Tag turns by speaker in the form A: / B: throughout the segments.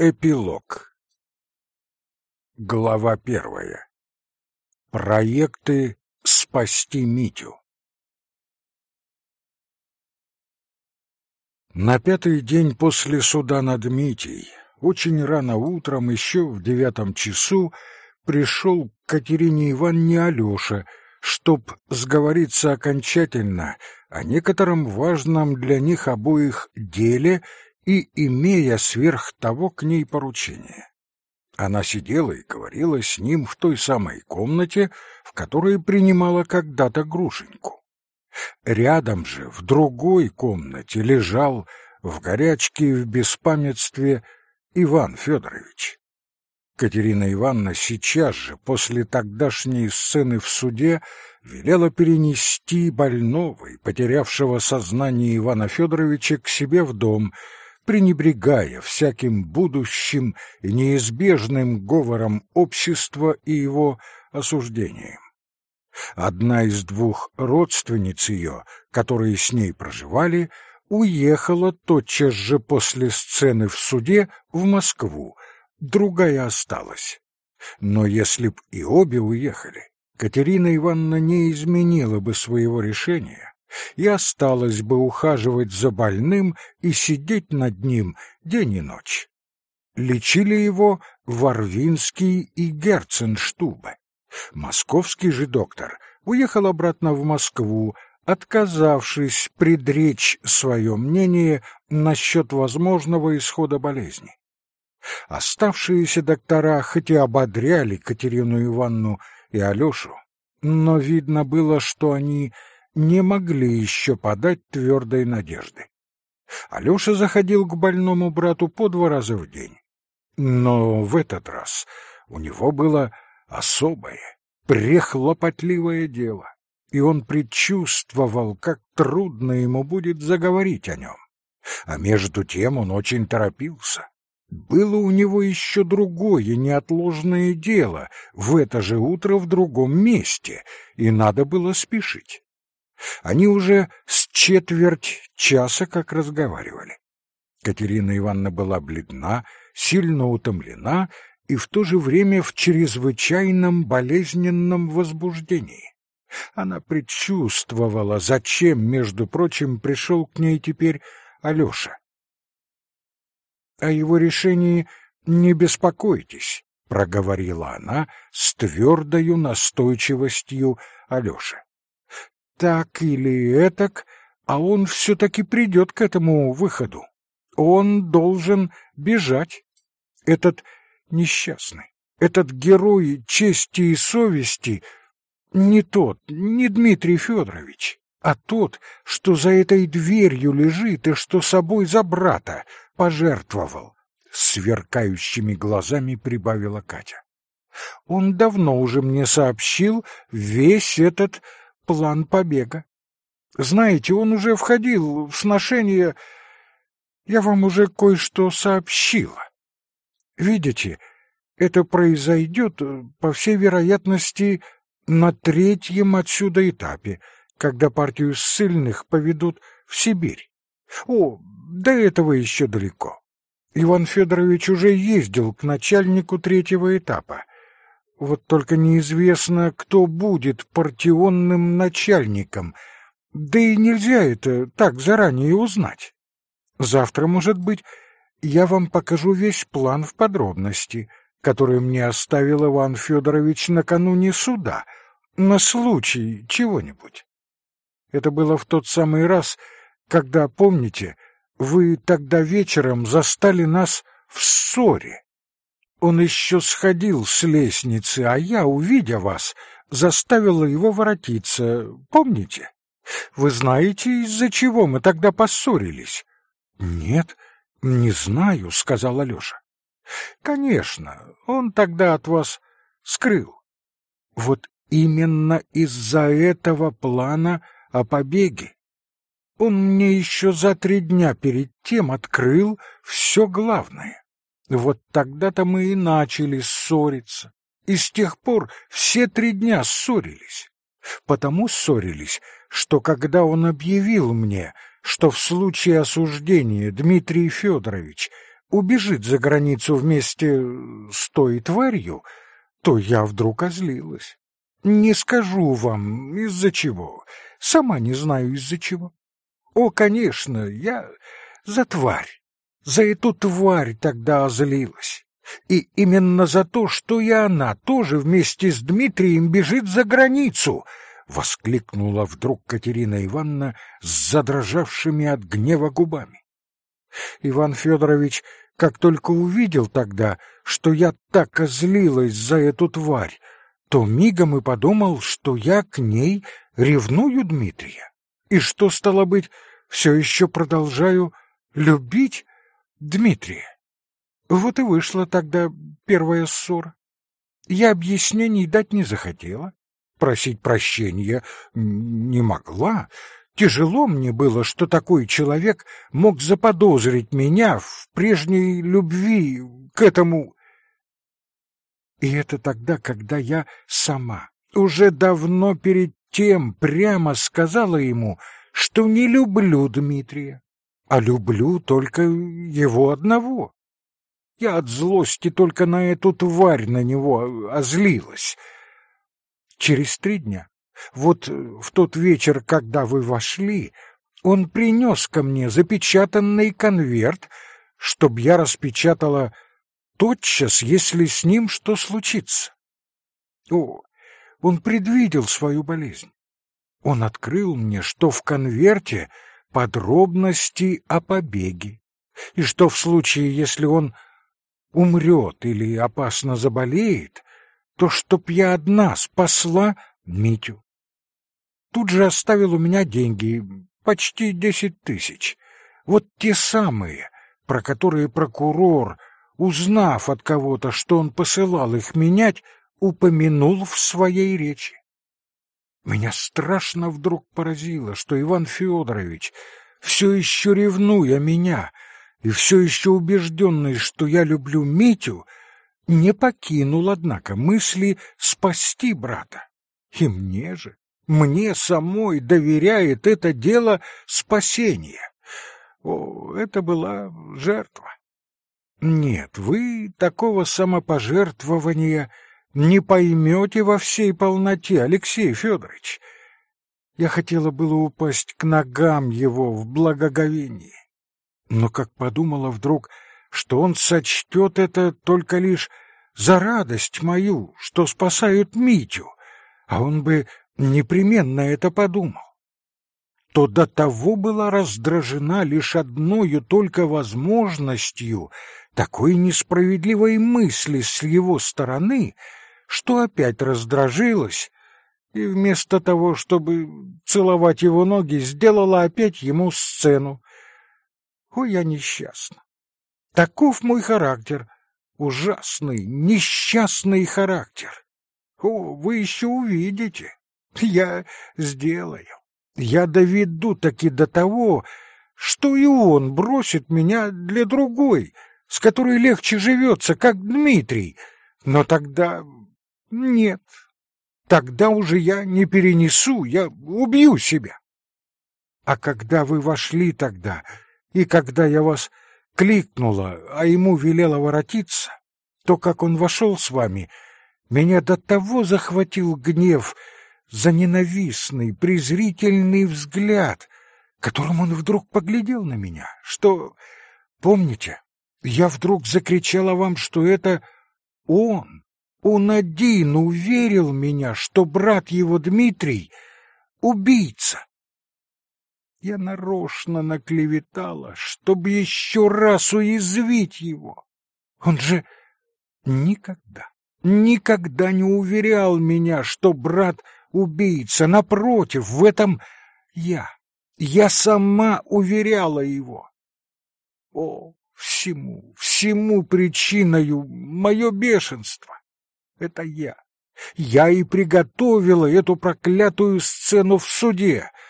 A: Эпилог. Глава первая. Проекты «Спасти Митю» На пятый день после суда над Митей, очень рано утром, еще в девятом часу, пришел к Катерине Ивановне Алеша, чтоб сговориться окончательно о некотором важном для них обоих деле и имея сверх того к ней поручение. Она сидела и говорила с ним в той самой комнате, в которой принимала когда-то Грушеньку. Рядом же, в другой комнате, лежал в горячке и в беспамятстве Иван Федорович. Катерина Ивановна сейчас же, после тогдашней сцены в суде, велела перенести больного и потерявшего сознание Ивана Федоровича к себе в дом, пренебрегая всяким будущим и неизбежным говором общества и его осуждением. Одна из двух родственниц ее, которые с ней проживали, уехала тотчас же после сцены в суде в Москву, другая осталась. Но если б и обе уехали, Катерина Ивановна не изменила бы своего решения и осталась бы ухаживать за больным и сидеть над ним день и ночь. Лечили его Варвинский и Герценштубе. Московский же доктор уехал обратно в Москву, отказавшись предречь свое мнение насчет возможного исхода болезни. Оставшиеся доктора хоть и ободряли Катерину Ивановну и Алешу, но видно было, что они не могли еще подать твердой надежды. Алеша заходил к больному брату по два раза в день. Но в этот раз у него было особое, прехлопотливое дело, и он предчувствовал, как трудно ему будет заговорить о нем. А между тем он очень торопился. Было у него еще другое неотложное дело в это же утро в другом месте, и надо было спешить. Они уже с четверть часа как разговаривали. Катерина Ивановна была бледна, сильно утомлена и в то же время в чрезвычайном болезненном возбуждении. Она предчувствовала, зачем, между прочим, пришел к ней теперь Алеша. О его решении не беспокойтесь, проговорила она с твердою настойчивостью Алёши. Так или этак, а он все-таки придет к этому выходу. Он должен бежать. Этот несчастный, этот герой чести и совести не тот, не Дмитрий Федорович, а тот, что за этой дверью лежит и что собой за брата пожертвовал, сверкающими глазами прибавила Катя. Он давно уже мне сообщил весь этот план побега. Знаете, он уже входил в сношение... Я вам уже кое-что сообщила. Видите, это произойдет, по всей вероятности, на третьем отсюда этапе, когда партию ссыльных поведут в Сибирь. О, до этого еще далеко. Иван Федорович уже ездил к начальнику третьего этапа. Вот только неизвестно, кто будет партионным начальником. Да и нельзя это так заранее узнать. Завтра, может быть, я вам покажу весь план в подробности, который мне оставил Иван Федорович накануне суда, на случай чего-нибудь. Это было в тот самый раз, когда, помните, вы тогда вечером застали нас в ссоре. Он еще сходил с лестницы, а я, увидя вас, заставила его воротиться, помните? Вы знаете, из-за чего мы тогда поссорились? Нет, не знаю, сказал Алёша. Конечно, он тогда от вас скрыл. Вот именно из-за этого плана о побеге. Он мне еще за три дня перед тем открыл все главное. Вот тогда-то мы и начали ссориться. И с тех пор все три дня ссорились. Потому ссорились, что когда он объявил мне, что в случае осуждения Дмитрий Федорович убежит за границу вместе с той тварью, то я вдруг озлилась. Не скажу вам, из-за чего. Сама не знаю, из-за чего. О, конечно, я за тварь. За эту тварь тогда озлилась. И именно за то, что и она тоже вместе с Дмитрием бежит за границу —— воскликнула вдруг Катерина Ивановна с задрожавшими от гнева губами. Иван Федорович, как только увидел тогда, что я так озлилась за эту тварь, то мигом и подумал, что я к ней ревную Дмитрия, и что, стало быть, все еще продолжаю любить Дмитрия. Вот и вышла тогда первая ссора. Я объяснений дать не захотела, Просить прощения не могла. Тяжело мне было, что такой человек мог заподозрить меня в прежней любви к этому... И это тогда, когда я сама, уже давно перед тем, прямо сказала ему, что не люблю Дмитрия, а люблю только его одного. Я от злости только на эту тварь на него озлилась — Через три дня, вот э, в тот вечер, когда вы вошли, он принес ко мне запечатанный конверт, чтоб я распечатала тотчас, если с ним что случится. О, он предвидел свою болезнь. Он открыл мне, что в конверте подробности о побеге, и что в случае, если он умрет или опасно заболеет, то чтоб я одна спасла Митю. Тут же оставил у меня деньги, почти десять тысяч. Вот те самые, про которые прокурор, узнав от кого-то, что он посылал их менять, упомянул в своей речи. Меня страшно вдруг поразило, что Иван Федорович, все еще ревнуя меня и все еще убежденный, что я люблю Митю, не покинул, однако, мысли спасти брата. И мне же, мне самой доверяет это дело спасения. О, это была жертва. Нет, вы такого самопожертвования не поймете во всей полноте, Алексей Федорович. Я хотела было упасть к ногам его в благоговении, но как подумала вдруг, что он сочтет это только лишь за радость мою, что спасают Митю, а он бы непременно это подумал, то до того была раздражена лишь одною только возможностью такой несправедливой мысли с его стороны, что опять раздражилась и вместо того, чтобы целовать его ноги, сделала опять ему сцену. Ой, я несчастна. Таков мой характер, ужасный, несчастный характер. О, вы еще увидите. Я сделаю. Я доведу таки до того, что и он бросит меня для другой, с которой легче живется, как Дмитрий. Но тогда нет. Тогда уже я не перенесу, я убью себя. А когда вы вошли тогда, и когда я вас кликнула, а ему велела воротиться, то, как он вошел с вами, меня до того захватил гнев за ненавистный, презрительный взгляд, которым он вдруг поглядел на меня, что, помните, я вдруг закричала вам, что это он, он один уверил меня, что брат его Дмитрий — убийца. Я нарочно наклеветала, чтобы еще раз уязвить его. Он же никогда, никогда не уверял меня, что брат убийца. Напротив, в этом я. Я сама уверяла его. О, всему, всему причиною мое бешенство. Это я. Я и приготовила эту проклятую сцену в суде —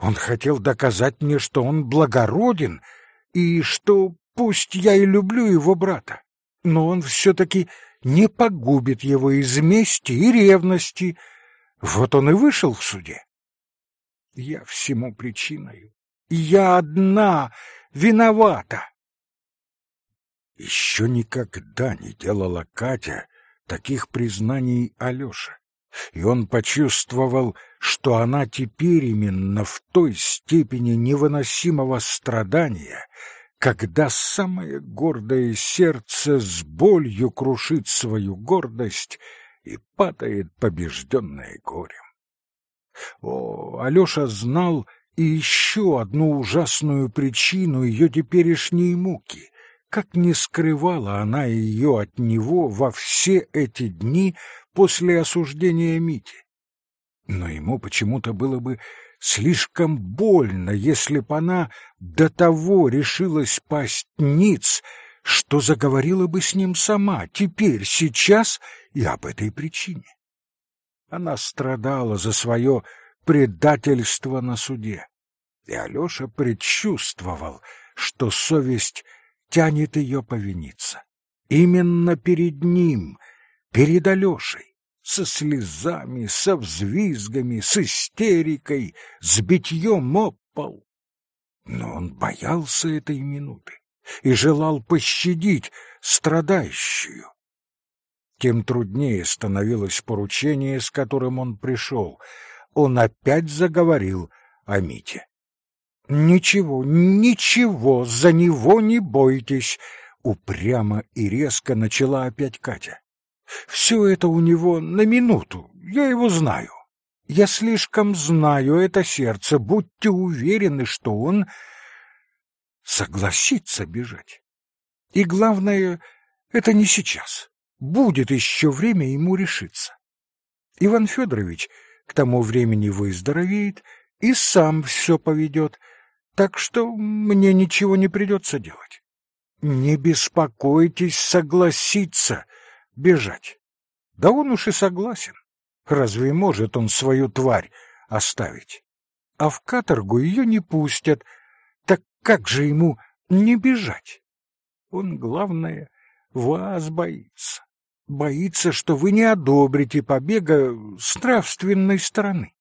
A: он хотел доказать мне, что он благороден, и что пусть я и люблю его брата, но он все-таки не погубит его из мести и ревности. Вот он и вышел в суде. Я всему причиною. Я одна виновата. Еще никогда не делала Катя таких признаний Алёше, и он почувствовал, что она теперь именно в той степени невыносимого страдания, когда самое гордое сердце с болью крушит свою гордость и падает побежденное горем. О, Алёша знал и еще одну ужасную причину ее теперешней муки, как не скрывала она ее от него во все эти дни после осуждения Мити. Но ему почему-то было бы слишком больно, если б она до того решилась пасть ниц, что заговорила бы с ним сама, теперь, сейчас и об этой причине. Она страдала за свое предательство на суде, и Алеша предчувствовал, что совесть тянет ее повиниться. Именно перед ним, перед Алешей со слезами, со взвизгами, с истерикой, с битьем об пол. Но он боялся этой минуты и желал пощадить страдающую. Тем труднее становилось поручение, с которым он пришел. Он опять заговорил о Мите. «Ничего, ничего, за него не бойтесь!» Упрямо и резко начала опять Катя. Все это у него на минуту, я его знаю. Я слишком знаю это сердце, будьте уверены, что он согласится бежать. И главное, это не сейчас. Будет еще время ему решиться. Иван Федорович к тому времени выздоровеет и сам все поведет, так что мне ничего не придется делать. Не беспокойтесь согласиться — бежать. Да он уж и согласен. Разве может он свою тварь оставить? А в каторгу ее не пустят. Так как же ему не бежать? Он, главное, вас боится. Боится, что вы не одобрите побега с нравственной стороны.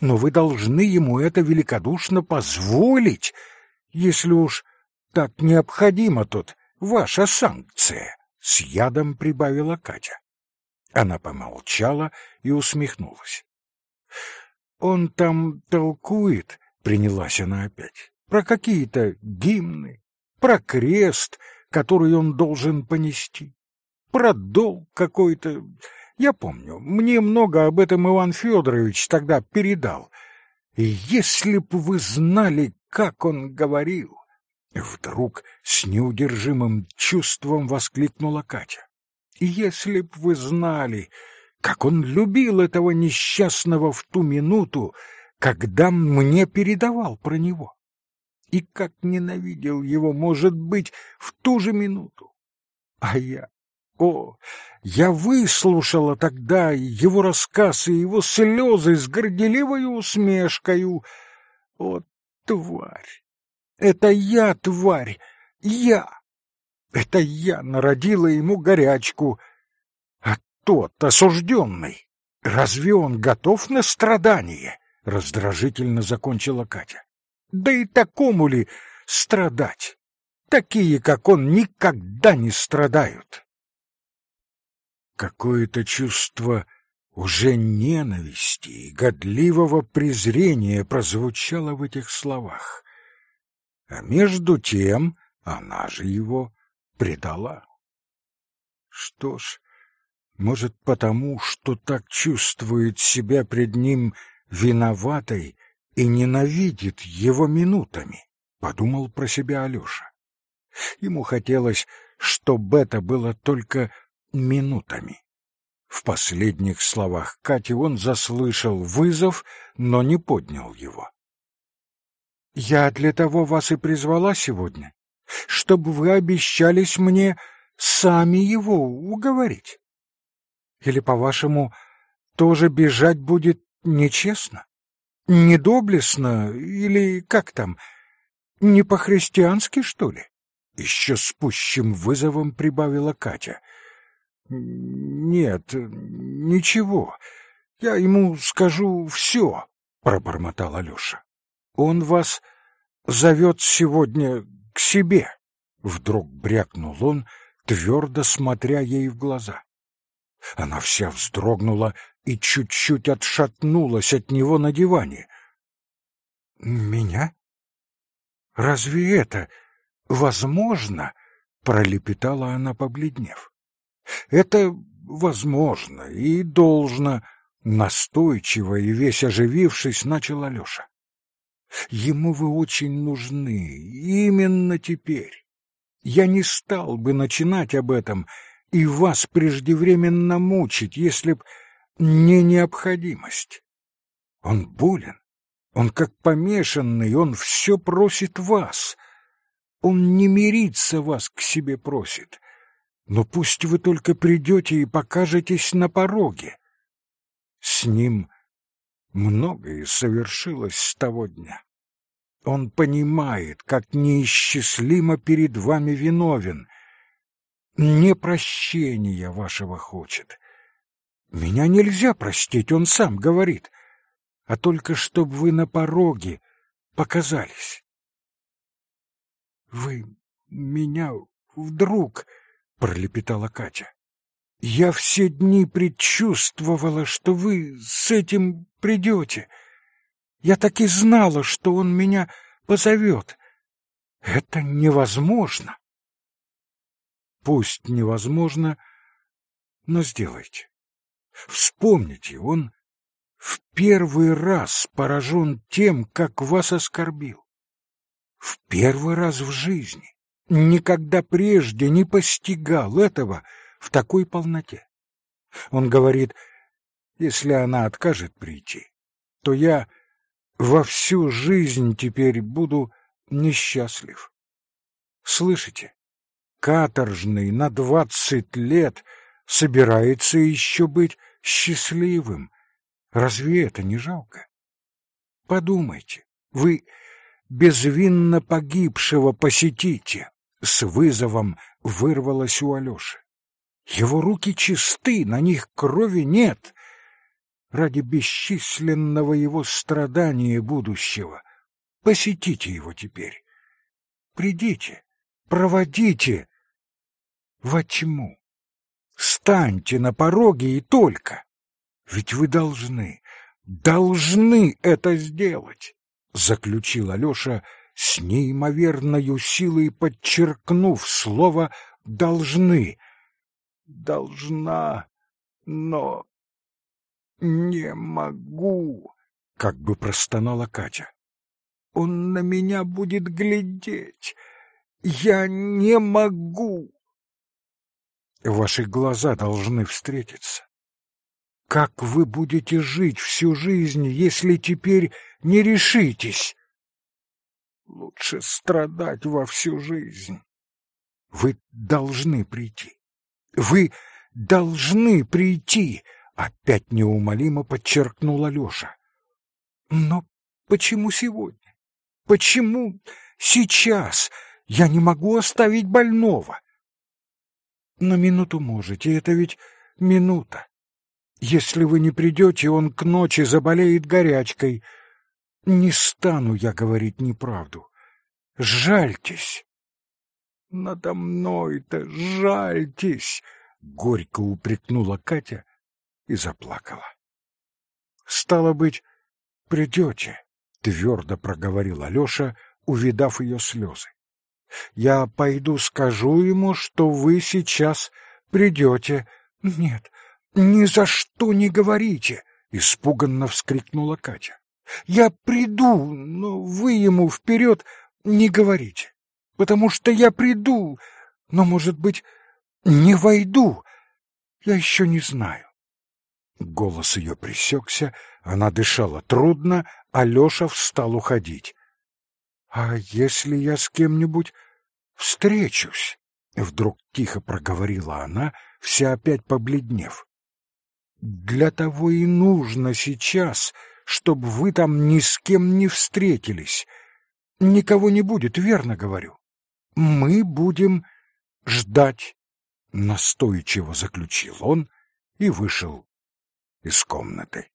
A: Но вы должны ему это великодушно позволить, если уж так необходима тут ваша санкция. С ядом прибавила Катя. Она помолчала и усмехнулась. «Он там толкует», — принялась она опять, — «про какие-то гимны, про крест, который он должен понести, про долг какой-то. Я помню, мне много об этом Иван Федорович тогда передал. И если б вы знали, как он говорил, Вдруг с неудержимым чувством воскликнула Катя. «Если б вы знали, как он любил этого несчастного в ту минуту, когда мне передавал про него, и как ненавидел его, может быть, в ту же минуту. А я, о, я выслушала тогда его рассказ и его слезы с горделивой усмешкою. О, тварь! Это я, тварь, я! Это я народила ему горячку. А тот, осужденный, разве он готов на страдание? Раздражительно закончила Катя. Да и такому ли страдать? Такие, как он, никогда не страдают. Какое-то чувство уже ненависти и годливого презрения прозвучало в этих словах. А между тем она же его предала. Что ж, может, потому, что так чувствует себя пред ним виноватой и ненавидит его минутами, подумал про себя Алёша. Ему хотелось, чтобы это было только минутами. В последних словах Кати он заслышал вызов, но не поднял его. Я для того вас и призвала сегодня, чтобы вы обещались мне сами его уговорить. Или, по-вашему, тоже бежать будет нечестно, недоблестно или как там, не по-христиански, что ли? Еще с пущим вызовом прибавила Катя. Нет, ничего, я ему скажу все, пробормотал Алеша. Он вас зовет сегодня к себе. Вдруг брякнул он, твердо смотря ей в глаза. Она вся вздрогнула и чуть-чуть отшатнулась от него на диване. «Меня? Разве это возможно?» — пролепетала она, побледнев. «Это возможно и должно», — настойчиво и весь оживившись, начал Алеша. «Ему вы очень нужны, именно теперь. Я не стал бы начинать об этом и вас преждевременно мучить, если б не необходимость. Он болен, он как помешанный, он все просит вас. Он не мирится вас к себе просит. Но пусть вы только придете и покажетесь на пороге. С ним многое совершилось с того дня. Он понимает, как неисчислимо перед вами виновен. Не прощения вашего хочет. Меня нельзя простить, он сам говорит, а только чтоб вы на пороге показались. Вы меня вдруг, пролепетала Катя. Я все дни предчувствовала, что вы с этим придете. Я так и знала, что он меня позовет. Это невозможно. Пусть невозможно, но сделайте. Вспомните, он в первый раз поражен тем, как вас оскорбил. В первый раз в жизни. Никогда прежде не постигал этого в такой полноте. Он говорит, если она откажет прийти, то я во всю жизнь теперь буду несчастлив. Слышите? Каторжный на двадцать лет собирается еще быть счастливым. Разве это не жалко? Подумайте, вы безвинно погибшего посетите. С вызовом вырвалось у Алёши. Его руки чисты, на них крови нет ради бесчисленного его страдания будущего. Посетите его теперь. Придите, проводите во тьму. Станьте на пороге и только. Ведь вы должны, должны это сделать, заключил Алёша с неимоверною силой подчеркнув слово должны. Должна, но «Не могу», — как бы простонала Катя. «Он на меня будет глядеть. Я не могу». Ваши глаза должны встретиться. Как вы будете жить всю жизнь, если теперь не решитесь? Лучше страдать во всю жизнь. Вы должны прийти. Вы должны прийти. Опять неумолимо подчеркнула Лёша. Но почему сегодня? Почему сейчас я не могу оставить больного? На минуту можете, это ведь минута. Если вы не придете, он к ночи заболеет горячкой. Не стану я говорить неправду. Жальтесь. Надо мной-то жальтесь, — горько упрекнула Катя, и заплакала. «Стало быть, придете», — твердо проговорил Алеша, увидав ее слезы. «Я пойду скажу ему, что вы сейчас придете». «Нет, ни за что не говорите!» — испуганно вскрикнула Катя. «Я приду, но вы ему вперед не говорите, потому что я приду, но, может быть, не войду. Я еще не знаю. Голос ее пресекся, она дышала трудно, а Леша встал уходить. — А если я с кем-нибудь встречусь? — вдруг тихо проговорила она, вся опять побледнев. — Для того и нужно сейчас, чтобы вы там ни с кем не встретились. Никого не будет, верно говорю. Мы будем ждать, — настойчиво заключил он и вышел из комнаты.